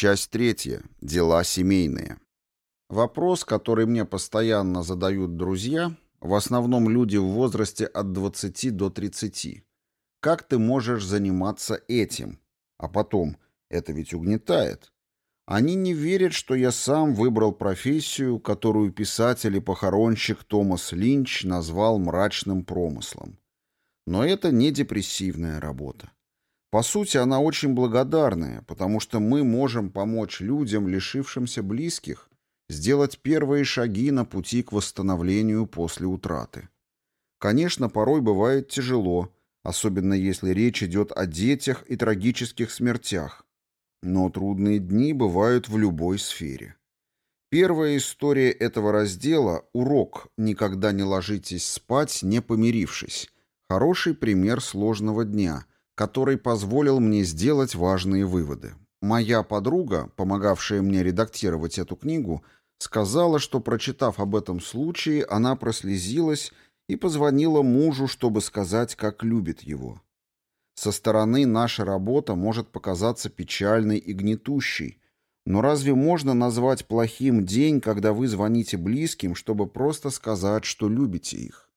Часть третья. Дела семейные. Вопрос, который мне постоянно задают друзья, в основном люди в возрасте от 20 до 30. Как ты можешь заниматься этим? А потом, это ведь угнетает. Они не верят, что я сам выбрал профессию, которую писатель и похоронщик Томас Линч назвал мрачным промыслом. Но это не депрессивная работа. По сути, она очень благодарная, потому что мы можем помочь людям, лишившимся близких, сделать первые шаги на пути к восстановлению после утраты. Конечно, порой бывает тяжело, особенно если речь идет о детях и трагических смертях, но трудные дни бывают в любой сфере. Первая история этого раздела – урок «Никогда не ложитесь спать, не помирившись». Хороший пример сложного дня, который позволил мне сделать важные выводы. Моя подруга, помогавшая мне редактировать эту книгу, сказала, что, прочитав об этом случае, она прослезилась и позвонила мужу, чтобы сказать, как любит его. Со стороны наша работа может показаться печальной и гнетущей, но разве можно назвать плохим день, когда вы звоните близким, чтобы просто сказать, что любите их?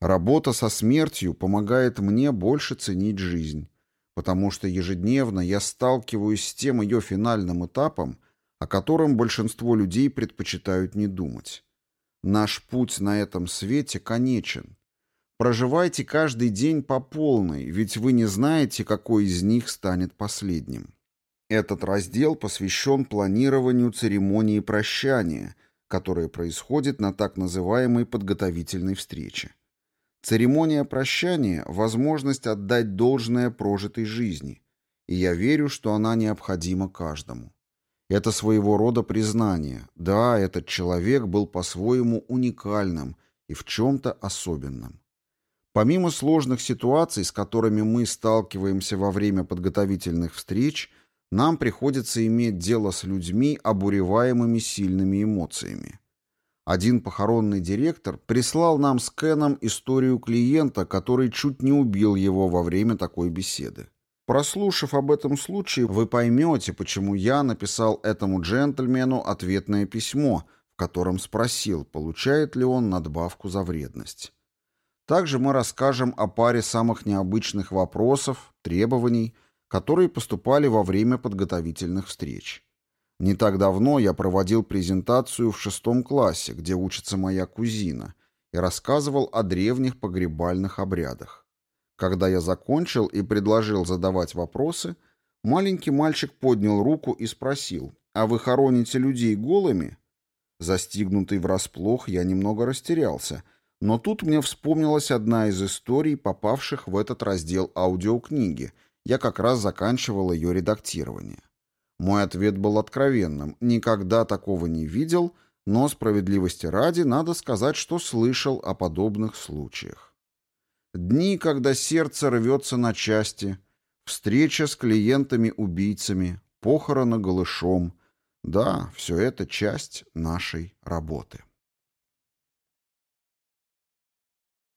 Работа со смертью помогает мне больше ценить жизнь, потому что ежедневно я сталкиваюсь с тем ее финальным этапом, о котором большинство людей предпочитают не думать. Наш путь на этом свете конечен, Проживайте каждый день по полной, ведь вы не знаете, какой из них станет последним. Этот раздел посвящен планированию церемонии прощания, которая происходит на так называемой подготовительной встрече. Церемония прощания – возможность отдать должное прожитой жизни, и я верю, что она необходима каждому. Это своего рода признание. Да, этот человек был по-своему уникальным и в чем-то особенным. Помимо сложных ситуаций, с которыми мы сталкиваемся во время подготовительных встреч, нам приходится иметь дело с людьми, обуреваемыми сильными эмоциями. Один похоронный директор прислал нам с Кеном историю клиента, который чуть не убил его во время такой беседы. Прослушав об этом случае, вы поймете, почему я написал этому джентльмену ответное письмо, в котором спросил, получает ли он надбавку за вредность. Также мы расскажем о паре самых необычных вопросов, требований, которые поступали во время подготовительных встреч. Не так давно я проводил презентацию в шестом классе, где учится моя кузина, и рассказывал о древних погребальных обрядах. Когда я закончил и предложил задавать вопросы, маленький мальчик поднял руку и спросил, «А вы хороните людей голыми?» Застигнутый врасплох, я немного растерялся – но тут мне вспомнилась одна из историй, попавших в этот раздел аудиокниги. Я как раз заканчивал ее редактирование. Мой ответ был откровенным. Никогда такого не видел, но справедливости ради надо сказать, что слышал о подобных случаях. Дни, когда сердце рвется на части, встреча с клиентами-убийцами, похороны голышом. Да, все это часть нашей работы.